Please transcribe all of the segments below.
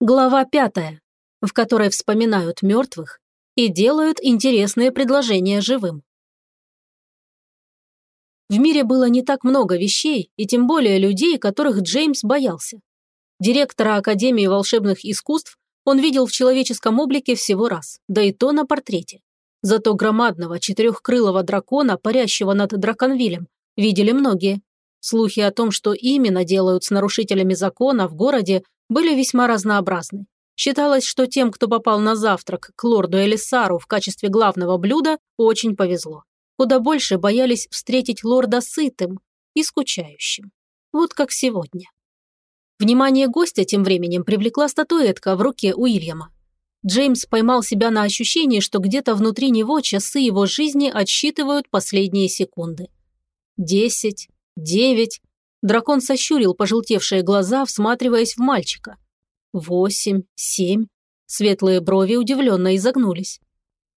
Глава пятая, в которой вспоминают мертвых и делают интересные предложения живым. В мире было не так много вещей, и тем более людей, которых Джеймс боялся. Директора Академии волшебных искусств он видел в человеческом облике всего раз, да и то на портрете. Зато громадного четырехкрылого дракона, парящего над Драконвилем, видели многие. Слухи о том, что именно делают с нарушителями закона в городе, были весьма разнообразны. Считалось, что тем, кто попал на завтрак к лорду Элисару в качестве главного блюда, очень повезло. Куда больше боялись встретить лорда сытым и скучающим. Вот как сегодня. Внимание гостя тем временем привлекла статуэтка в руке Уильяма. Джеймс поймал себя на ощущении, что где-то внутри него часы его жизни отсчитывают последние секунды. Десять, девять, Дракон сощурил пожелтевшие глаза, всматриваясь в мальчика. Восемь, семь. Светлые брови удивленно изогнулись.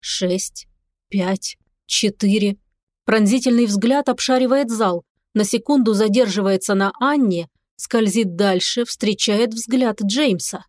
Шесть, пять, четыре. Пронзительный взгляд обшаривает зал, на секунду задерживается на Анне, скользит дальше, встречает взгляд Джеймса.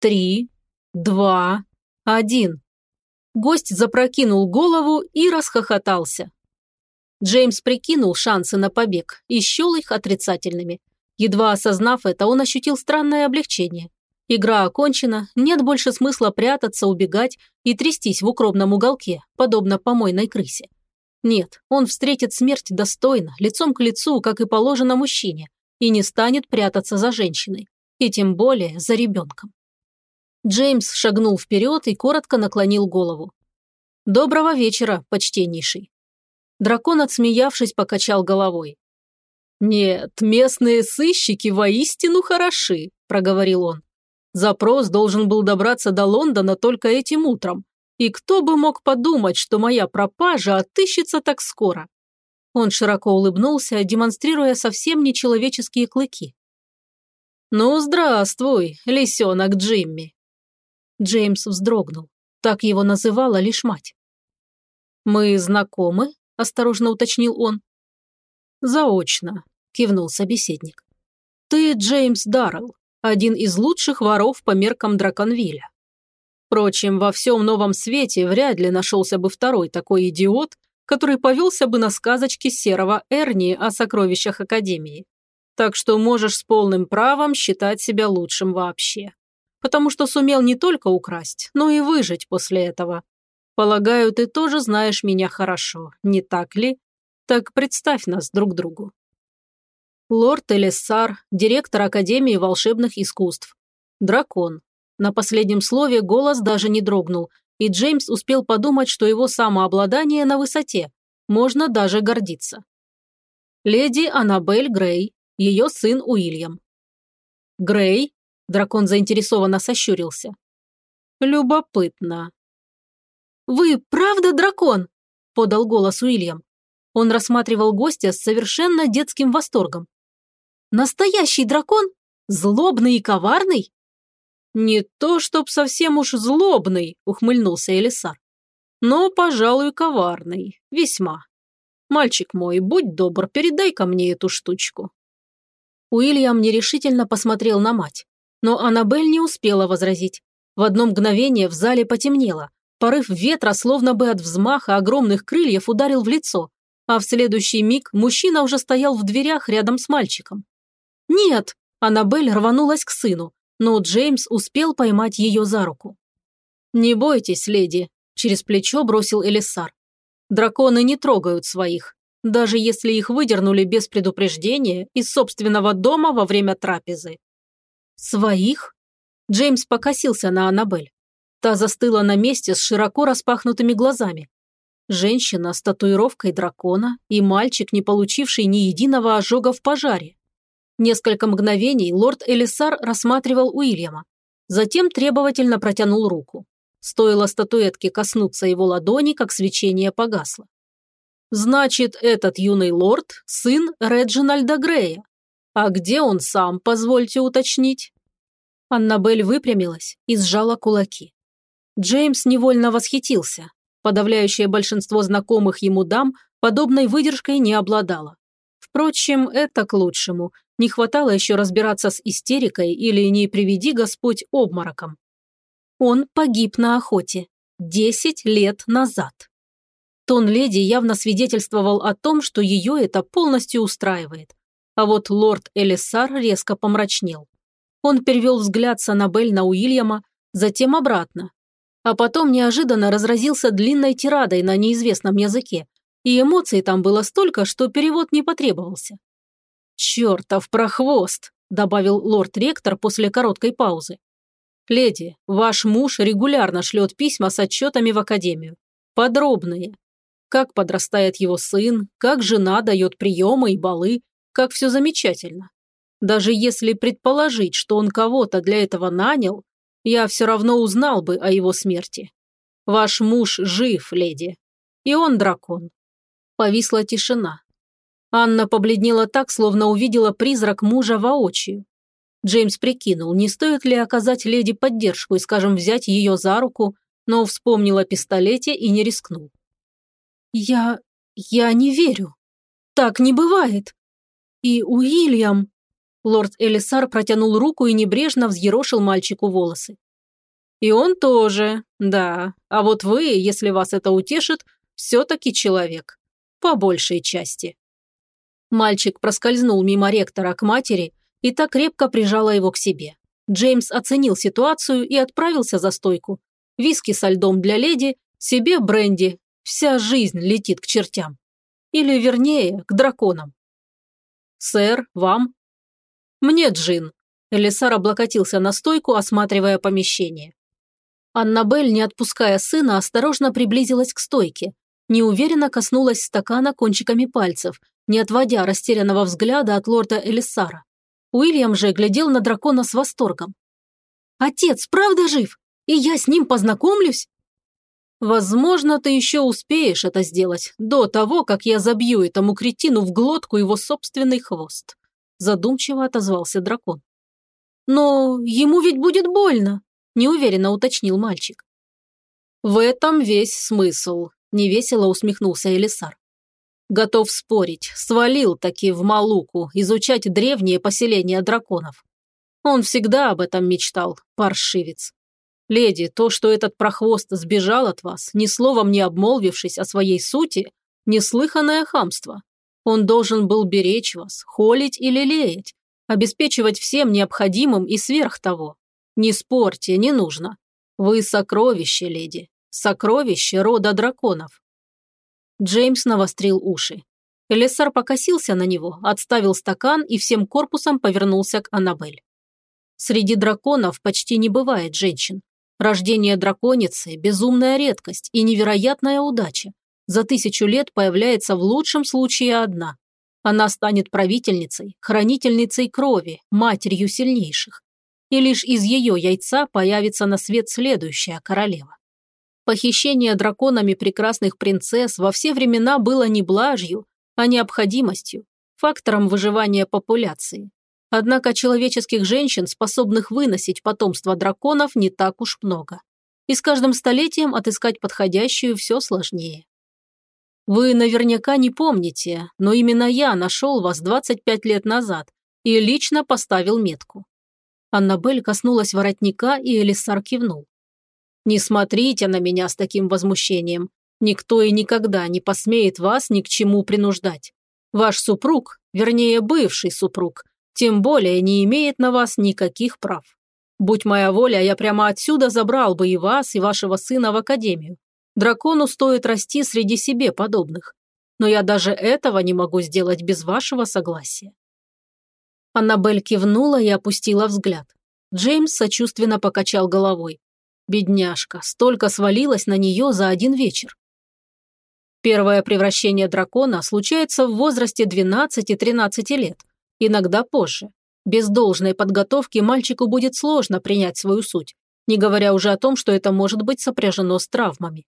Три, два, один. Гость запрокинул голову и расхохотался. Джеймс прикинул шансы на побег и счел их отрицательными. Едва осознав это, он ощутил странное облегчение. Игра окончена, нет больше смысла прятаться, убегать и трястись в укромном уголке, подобно помойной крысе. Нет, он встретит смерть достойно, лицом к лицу, как и положено мужчине, и не станет прятаться за женщиной, и тем более за ребенком. Джеймс шагнул вперед и коротко наклонил голову. «Доброго вечера, почтеннейший». Дракон, отсмеявшись, покачал головой. «Нет, местные сыщики воистину хороши», – проговорил он. «Запрос должен был добраться до Лондона только этим утром. И кто бы мог подумать, что моя пропажа отыщется так скоро?» Он широко улыбнулся, демонстрируя совсем нечеловеческие клыки. «Ну, здравствуй, лисенок Джимми!» Джеймс вздрогнул. Так его называла лишь мать. «Мы знакомы?» – осторожно уточнил он. «Заочно», – кивнул собеседник. «Ты Джеймс Даррелл, один из лучших воров по меркам Драконвилля. Впрочем, во всем новом свете вряд ли нашелся бы второй такой идиот, который повелся бы на сказочки серого Эрни о сокровищах Академии. Так что можешь с полным правом считать себя лучшим вообще. Потому что сумел не только украсть, но и выжить после этого. Полагаю, ты тоже знаешь меня хорошо, не так ли? Так представь нас друг другу. Лорд Элиссар, директор Академии волшебных искусств. Дракон. На последнем слове голос даже не дрогнул, и Джеймс успел подумать, что его самообладание на высоте. Можно даже гордиться. Леди Аннабель Грей, ее сын Уильям. Грей? Дракон заинтересованно сощурился. Любопытно. «Вы правда дракон?» – подал голос Уильям. Он рассматривал гостя с совершенно детским восторгом. «Настоящий дракон? Злобный и коварный?» «Не то, чтоб совсем уж злобный», – ухмыльнулся Элисар. «Но, пожалуй, коварный. Весьма. Мальчик мой, будь добр, передай ко мне эту штучку». Уильям нерешительно посмотрел на мать. Но Аннабель не успела возразить. В одно мгновение в зале потемнело, Порыв ветра, словно бы от взмаха огромных крыльев, ударил в лицо, а в следующий миг мужчина уже стоял в дверях рядом с мальчиком. «Нет!» – Аннабель рванулась к сыну, но Джеймс успел поймать ее за руку. «Не бойтесь, леди», – через плечо бросил Элисар. «Драконы не трогают своих, даже если их выдернули без предупреждения из собственного дома во время трапезы». «Своих?» Джеймс покосился на Аннабель. Та застыла на месте с широко распахнутыми глазами. Женщина с татуировкой дракона и мальчик, не получивший ни единого ожога в пожаре. Несколько мгновений лорд Элисар рассматривал Уильяма. Затем требовательно протянул руку. Стоило статуэтке коснуться его ладони, как свечение погасло. «Значит, этот юный лорд – сын Реджинальда Грея. А где он сам, позвольте уточнить?» Аннабель выпрямилась и сжала кулаки. Джеймс невольно восхитился. Подавляющее большинство знакомых ему дам подобной выдержкой не обладало. Впрочем, это к лучшему. Не хватало еще разбираться с истерикой или не приведи Господь обмороком. Он погиб на охоте. Десять лет назад. Тон леди явно свидетельствовал о том, что ее это полностью устраивает. А вот лорд Элисар резко помрачнел. Он перевел взгляд с Аннабель на Уильяма, затем обратно. А потом неожиданно разразился длинной тирадой на неизвестном языке, и эмоций там было столько, что перевод не потребовался. «Чертов прохвост!» – добавил лорд-ректор после короткой паузы. «Леди, ваш муж регулярно шлет письма с отчетами в академию. Подробные. Как подрастает его сын, как жена дает приемы и балы, как все замечательно. Даже если предположить, что он кого-то для этого нанял, я все равно узнал бы о его смерти. Ваш муж жив, леди. И он дракон». Повисла тишина. Анна побледнела так, словно увидела призрак мужа воочию. Джеймс прикинул, не стоит ли оказать леди поддержку и, скажем, взять ее за руку, но вспомнил о пистолете и не рискнул. «Я... я не верю. Так не бывает. И Уильям...» Лорд Элисар протянул руку и небрежно взъерошил мальчику волосы. «И он тоже, да. А вот вы, если вас это утешит, все-таки человек. По большей части». Мальчик проскользнул мимо ректора к матери и так крепко прижала его к себе. Джеймс оценил ситуацию и отправился за стойку. Виски со льдом для леди, себе бренди. Вся жизнь летит к чертям. Или, вернее, к драконам. «Сэр, вам?» «Мне джин». Элисар облокотился на стойку, осматривая помещение. Аннабель, не отпуская сына, осторожно приблизилась к стойке. Неуверенно коснулась стакана кончиками пальцев, не отводя растерянного взгляда от лорда Элисара. Уильям же глядел на дракона с восторгом. «Отец, правда жив? И я с ним познакомлюсь?» «Возможно, ты еще успеешь это сделать до того, как я забью этому кретину в глотку его собственный хвост», задумчиво отозвался дракон. «Но ему ведь будет больно», неуверенно уточнил мальчик. «В этом весь смысл», – невесело усмехнулся Элисар. Готов спорить, свалил таки в Малуку изучать древние поселения драконов. Он всегда об этом мечтал, паршивец. Леди, то, что этот прохвост сбежал от вас, ни словом не обмолвившись о своей сути, неслыханное хамство. Он должен был беречь вас, холить или лелеять, обеспечивать всем необходимым и сверх того. Не спорьте, не нужно. Вы сокровище, леди, сокровище рода драконов. Джеймс навострил уши. Элиссар покосился на него, отставил стакан и всем корпусом повернулся к Аннабель. Среди драконов почти не бывает женщин. Рождение драконицы – безумная редкость и невероятная удача. За тысячу лет появляется в лучшем случае одна. Она станет правительницей, хранительницей крови, матерью сильнейших. И лишь из ее яйца появится на свет следующая королева. Похищение драконами прекрасных принцесс во все времена было не блажью, а необходимостью, фактором выживания популяции. Однако человеческих женщин, способных выносить потомство драконов, не так уж много. И с каждым столетием отыскать подходящую все сложнее. Вы наверняка не помните, но именно я нашел вас 25 лет назад и лично поставил метку. Аннабель коснулась воротника, и Элиссар кивнул. Не смотрите на меня с таким возмущением. Никто и никогда не посмеет вас ни к чему принуждать. Ваш супруг, вернее бывший супруг, тем более не имеет на вас никаких прав. Будь моя воля, я прямо отсюда забрал бы и вас, и вашего сына в академию. Дракону стоит расти среди себе подобных. Но я даже этого не могу сделать без вашего согласия. Аннабель кивнула и опустила взгляд. Джеймс сочувственно покачал головой. Бедняжка, столько свалилось на нее за один вечер. Первое превращение дракона случается в возрасте 12-13 лет, иногда позже. Без должной подготовки мальчику будет сложно принять свою суть, не говоря уже о том, что это может быть сопряжено с травмами.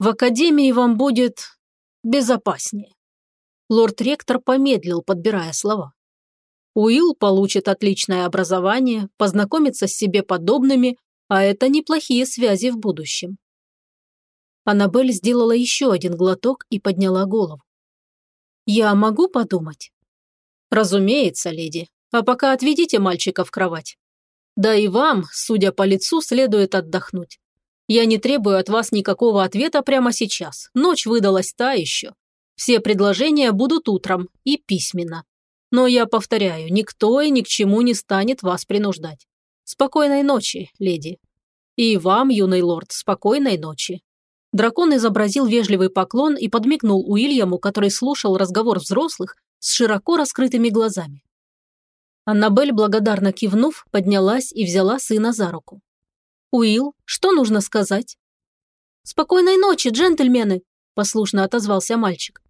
В академии вам будет безопаснее. Лорд-ректор помедлил, подбирая слова. Уилл получит отличное образование, познакомится с себе подобными а это неплохие связи в будущем. Аннабель сделала еще один глоток и подняла голову. «Я могу подумать?» Разумеется, леди. А пока отведите мальчика в кровать. Да и вам, судя по лицу, следует отдохнуть. Я не требую от вас никакого ответа прямо сейчас. Ночь выдалась та еще. Все предложения будут утром и письменно. Но я повторяю, никто и ни к чему не станет вас принуждать. Спокойной ночи, леди. И вам, юный лорд, спокойной ночи. Дракон изобразил вежливый поклон и подмигнул Уильяму, который слушал разговор взрослых с широко раскрытыми глазами. Аннабель, благодарно кивнув, поднялась и взяла сына за руку. «Уилл, что нужно сказать?» «Спокойной ночи, джентльмены!» – послушно отозвался мальчик.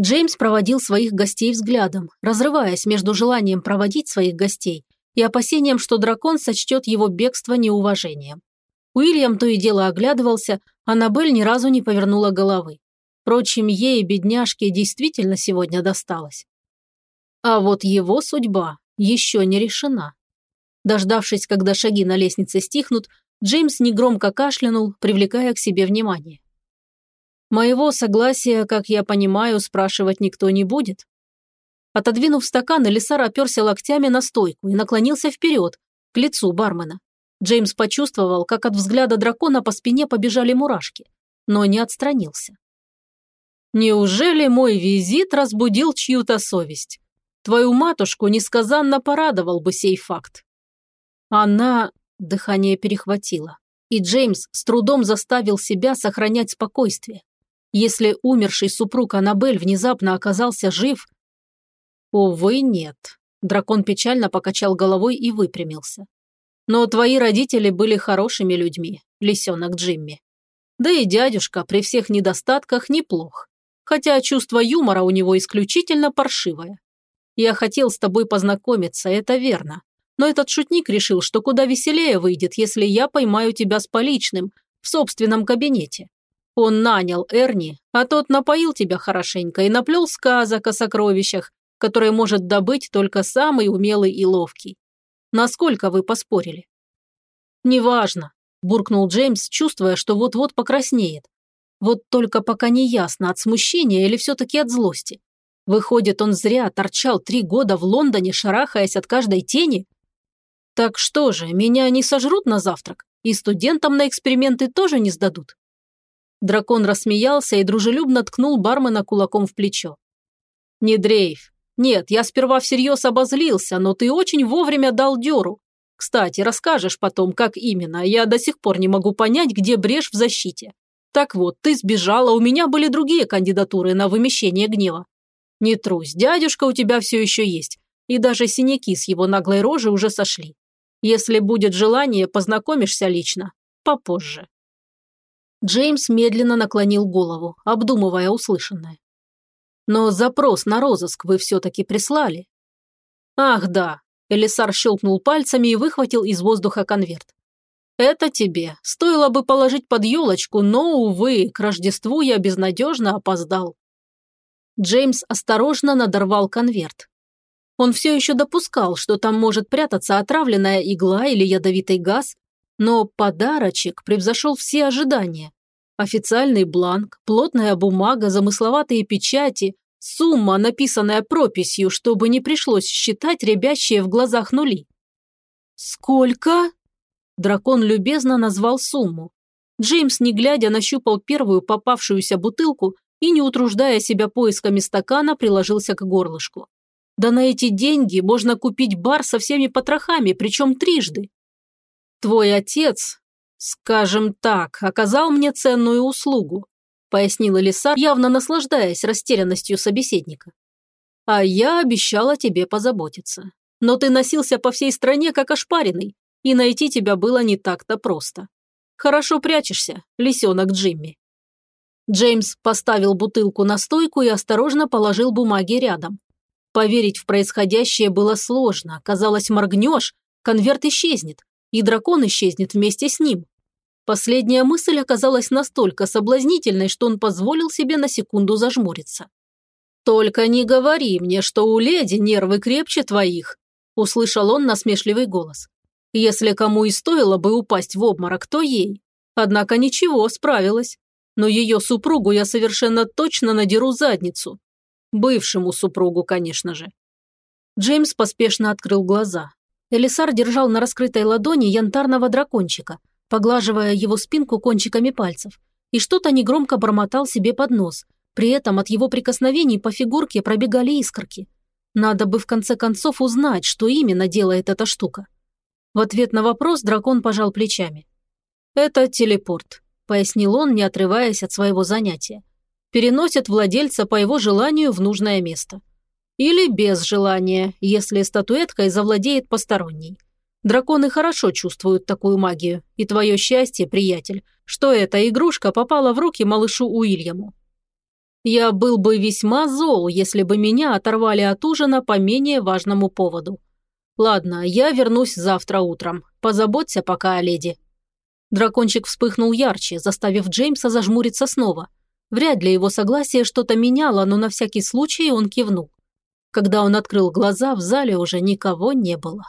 Джеймс проводил своих гостей взглядом, разрываясь между желанием проводить своих гостей и опасением, что дракон сочтет его бегство неуважением. Уильям то и дело оглядывался, а Набель ни разу не повернула головы. Впрочем, ей, бедняжке, действительно сегодня досталось. А вот его судьба еще не решена. Дождавшись, когда шаги на лестнице стихнут, Джеймс негромко кашлянул, привлекая к себе внимание. «Моего согласия, как я понимаю, спрашивать никто не будет». Отодвинув стакан, Элисар оперся локтями на стойку и наклонился вперед, к лицу бармена. Джеймс почувствовал, как от взгляда дракона по спине побежали мурашки, но не отстранился. «Неужели мой визит разбудил чью-то совесть? Твою матушку несказанно порадовал бы сей факт». Она... Дыхание перехватило, и Джеймс с трудом заставил себя сохранять спокойствие. Если умерший супруг Аннабель внезапно оказался жив... Увы, нет. Дракон печально покачал головой и выпрямился. Но твои родители были хорошими людьми, лисенок Джимми. Да и дядюшка при всех недостатках неплох. Хотя чувство юмора у него исключительно паршивое. Я хотел с тобой познакомиться, это верно. Но этот шутник решил, что куда веселее выйдет, если я поймаю тебя с поличным, в собственном кабинете. Он нанял Эрни, а тот напоил тебя хорошенько и наплел сказок о сокровищах, которые может добыть только самый умелый и ловкий. Насколько вы поспорили?» «Неважно», – буркнул Джеймс, чувствуя, что вот-вот покраснеет. Вот только пока не ясно, от смущения или все-таки от злости. Выходит, он зря торчал три года в Лондоне, шарахаясь от каждой тени? Так что же, меня не сожрут на завтрак? И студентам на эксперименты тоже не сдадут? Дракон рассмеялся и дружелюбно ткнул бармена кулаком в плечо. «Не дрейф. Нет, я сперва всерьез обозлился, но ты очень вовремя дал дёру. Кстати, расскажешь потом, как именно. Я до сих пор не могу понять, где брешь в защите. Так вот, ты сбежала, у меня были другие кандидатуры на вымещение гнева. Не трусь, дядюшка у тебя все еще есть, и даже синяки с его наглой рожи уже сошли. Если будет желание, познакомишься лично. Попозже. Джеймс медленно наклонил голову, обдумывая услышанное. Но запрос на розыск вы все-таки прислали. Ах, да. Элисар щелкнул пальцами и выхватил из воздуха конверт. Это тебе. Стоило бы положить под елочку, но, увы, к Рождеству я безнадежно опоздал. Джеймс осторожно надорвал конверт. Он все еще допускал, что там может прятаться отравленная игла или ядовитый газ, но подарочек превзошел все ожидания. Официальный бланк, плотная бумага, замысловатые печати, Сумма, написанная прописью, чтобы не пришлось считать рябящие в глазах нули. «Сколько?» Дракон любезно назвал сумму. Джеймс, не глядя, нащупал первую попавшуюся бутылку и, не утруждая себя поисками стакана, приложился к горлышку. Да на эти деньги можно купить бар со всеми потрохами, причем трижды. Твой отец, скажем так, оказал мне ценную услугу пояснила Лиса, явно наслаждаясь растерянностью собеседника. «А я обещала тебе позаботиться. Но ты носился по всей стране как ошпаренный, и найти тебя было не так-то просто. Хорошо прячешься, лисенок Джимми». Джеймс поставил бутылку на стойку и осторожно положил бумаги рядом. Поверить в происходящее было сложно. Казалось, моргнешь, конверт исчезнет, и дракон исчезнет вместе с ним. Последняя мысль оказалась настолько соблазнительной, что он позволил себе на секунду зажмуриться. «Только не говори мне, что у леди нервы крепче твоих», – услышал он насмешливый голос. «Если кому и стоило бы упасть в обморок, то ей. Однако ничего, справилась. Но ее супругу я совершенно точно надеру задницу. Бывшему супругу, конечно же. Джеймс поспешно открыл глаза. Элисар держал на раскрытой ладони янтарного дракончика, поглаживая его спинку кончиками пальцев, и что-то негромко бормотал себе под нос. При этом от его прикосновений по фигурке пробегали искорки. Надо бы в конце концов узнать, что именно делает эта штука. В ответ на вопрос дракон пожал плечами. «Это телепорт», – пояснил он, не отрываясь от своего занятия. «Переносит владельца по его желанию в нужное место. Или без желания, если статуэткой завладеет посторонний. Драконы хорошо чувствуют такую магию, и твое счастье, приятель, что эта игрушка попала в руки малышу Уильяму. Я был бы весьма зол, если бы меня оторвали от ужина по менее важному поводу. Ладно, я вернусь завтра утром. Позаботься пока о леди. Дракончик вспыхнул ярче, заставив Джеймса зажмуриться снова. Вряд ли его согласие что-то меняло, но на всякий случай он кивнул. Когда он открыл глаза, в зале уже никого не было.